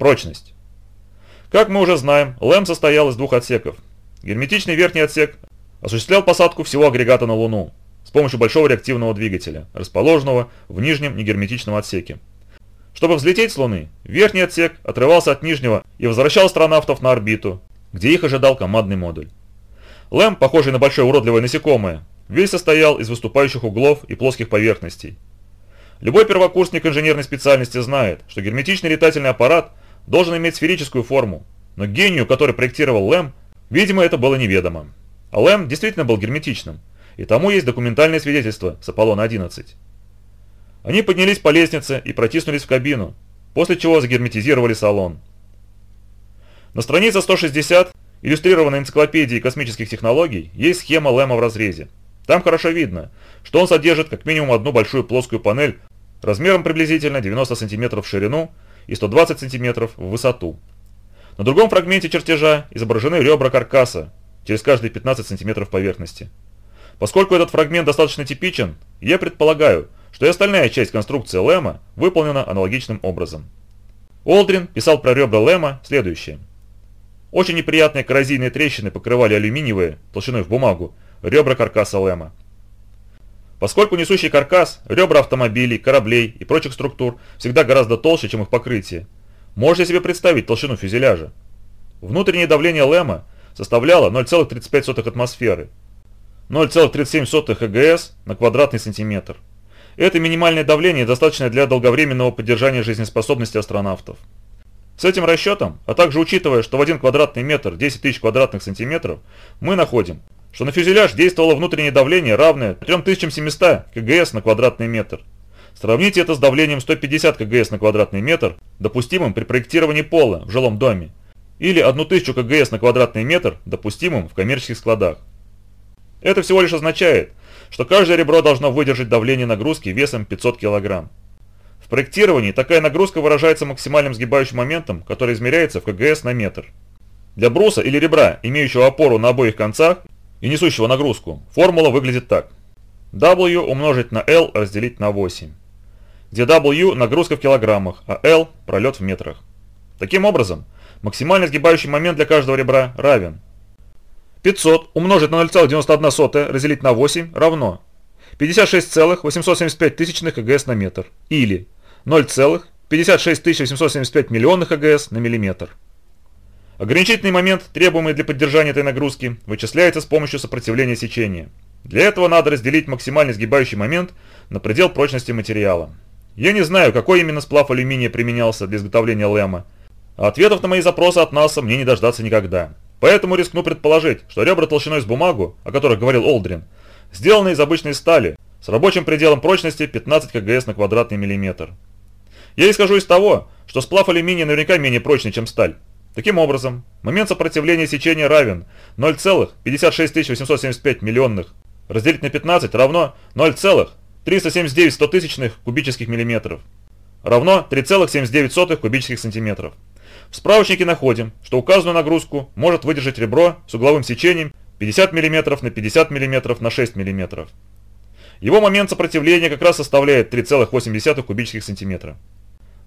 Прочность. Как мы уже знаем, ЛЭМ состоял из двух отсеков. Герметичный верхний отсек осуществлял посадку всего агрегата на Луну с помощью большого реактивного двигателя, расположенного в нижнем негерметичном отсеке. Чтобы взлететь с Луны, верхний отсек отрывался от нижнего и возвращал астронавтов на орбиту, где их ожидал командный модуль. ЛЭМ, похожий на большое уродливое насекомое, весь состоял из выступающих углов и плоских поверхностей. Любой первокурсник инженерной специальности знает, что герметичный летательный аппарат должен иметь сферическую форму, но гению, который проектировал ЛЭМ, видимо, это было неведомо. А ЛЭМ действительно был герметичным, и тому есть документальное свидетельство с Аполлона-11. Они поднялись по лестнице и протиснулись в кабину, после чего загерметизировали салон. На странице 160 иллюстрированной энциклопедии космических технологий есть схема Лэма в разрезе. Там хорошо видно, что он содержит как минимум одну большую плоскую панель размером приблизительно 90 см в ширину и 120 см в высоту. На другом фрагменте чертежа изображены ребра каркаса через каждые 15 см поверхности. Поскольку этот фрагмент достаточно типичен, я предполагаю, что и остальная часть конструкции Лэма выполнена аналогичным образом. Олдрин писал про ребра Лэма следующее. Очень неприятные коррозийные трещины покрывали алюминиевые, толщиной в бумагу, ребра каркаса Лэма. Поскольку несущий каркас, ребра автомобилей, кораблей и прочих структур всегда гораздо толще, чем их покрытие, можете себе представить толщину фюзеляжа. Внутреннее давление Лэма составляло 0,35 атмосферы, 0,37 ЭГС на квадратный сантиметр. Это минимальное давление достаточно для долговременного поддержания жизнеспособности астронавтов. С этим расчетом, а также учитывая, что в 1 квадратный метр 10 тысяч квадратных сантиметров, мы находим, что на фюзеляж действовало внутреннее давление, равное 3700 кгс на квадратный метр. Сравните это с давлением 150 кгс на квадратный метр, допустимым при проектировании пола в жилом доме, или 1000 кгс на квадратный метр, допустимым в коммерческих складах. Это всего лишь означает, что каждое ребро должно выдержать давление нагрузки весом 500 кг. В проектировании такая нагрузка выражается максимальным сгибающим моментом, который измеряется в КГС на метр. Для бруса или ребра, имеющего опору на обоих концах и несущего нагрузку, формула выглядит так. W умножить на L разделить на 8, где W нагрузка в килограммах, а L пролет в метрах. Таким образом, максимальный сгибающий момент для каждого ребра равен 500 умножить на 0,91 разделить на 8 равно 56,875 тысячных ЭГС на метр или 0,56875 миллионных ЭГС на миллиметр. Ограничительный момент, требуемый для поддержания этой нагрузки, вычисляется с помощью сопротивления сечения. Для этого надо разделить максимальный сгибающий момент на предел прочности материала. Я не знаю, какой именно сплав алюминия применялся для изготовления лэма, ответов на мои запросы от НАСА мне не дождаться никогда. Поэтому рискну предположить, что ребра толщиной с бумагу, о которых говорил Олдрин, сделаны из обычной стали, с рабочим пределом прочности 15 кгс на квадратный миллиметр. Я исхожу из того, что сплав алюминия наверняка менее прочный, чем сталь. Таким образом, момент сопротивления сечения равен 0,56875 миллионных разделить на 15 равно 0,379 кубических миллиметров, равно 3,79 кубических сантиметров. В справочнике находим, что указанную нагрузку может выдержать ребро с угловым сечением 50 мм на 50 мм на 6 мм. Его момент сопротивления как раз составляет 3,8 кубических сантиметра.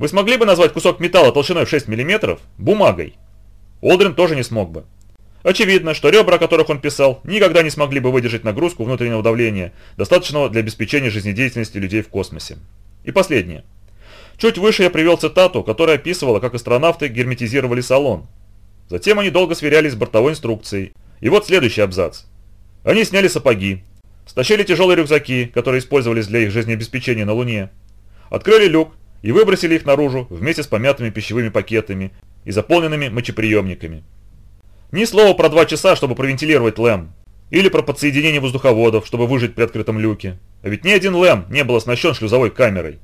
Вы смогли бы назвать кусок металла толщиной в 6 мм бумагой? Олдрин тоже не смог бы. Очевидно, что ребра, о которых он писал, никогда не смогли бы выдержать нагрузку внутреннего давления, достаточного для обеспечения жизнедеятельности людей в космосе. И последнее. Чуть выше я привел цитату, которая описывала, как астронавты герметизировали салон. Затем они долго сверялись с бортовой инструкцией. И вот следующий абзац. Они сняли сапоги, стащили тяжелые рюкзаки, которые использовались для их жизнеобеспечения на Луне, открыли люк и выбросили их наружу вместе с помятыми пищевыми пакетами и заполненными мочеприемниками. Ни слова про два часа, чтобы провентилировать ЛЭМ, или про подсоединение воздуховодов, чтобы выжить при открытом люке. А ведь ни один ЛЭМ не был оснащен шлюзовой камерой.